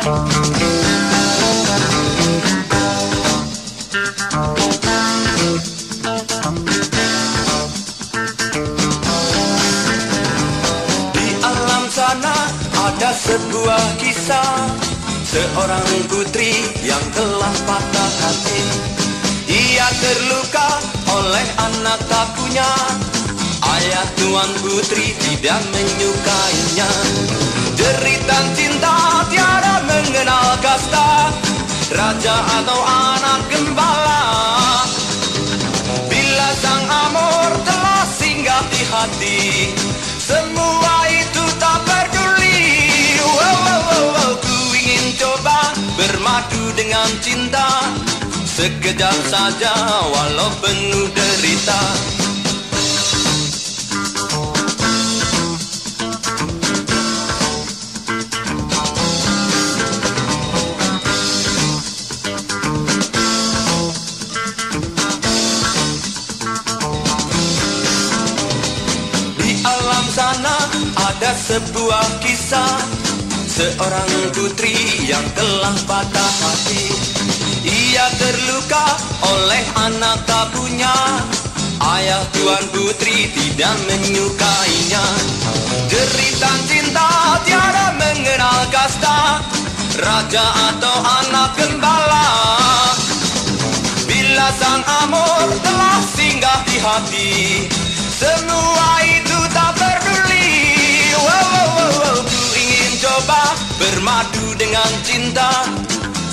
Di alam sana ada sebuah kisah. Seorang putri yang telah patah hati. Ia terluka oleh anak takunya Ayah tuan putri tidak menyukainya. Deritan cinta mengenal kasta Raja atau anak gembala. Bila sang amor telah singgah di hati Semua itu tak peduli. Wow, wow, wow, wow. Ku ingin coba bermadu dengan cinta. Sekejap saja walau penuh derita sana ada sebuah kisah. Seorang putri yang telah patah hati. Ia terluka oleh anak tabunya. Ayah tuan putri tidak menyukainya. Jeritan cinta tiada mengenal kasta. Raja atau anak gembala. Bila sang amor telah singgah di hati Semua itu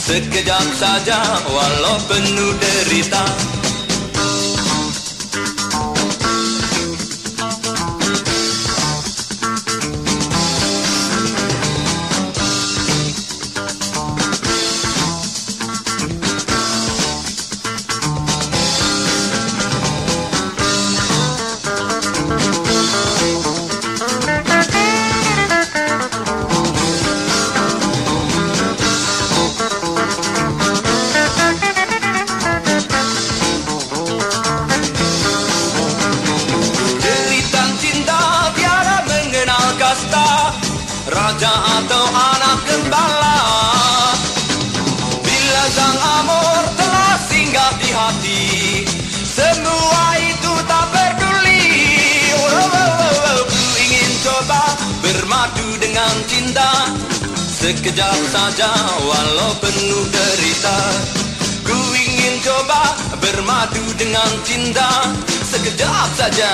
Sekejap saja walau penuh derita bermadu dengan cinta Sekejap saja walau penuh derita. Ku ingin coba bermadu dengan cinta Sekejap saja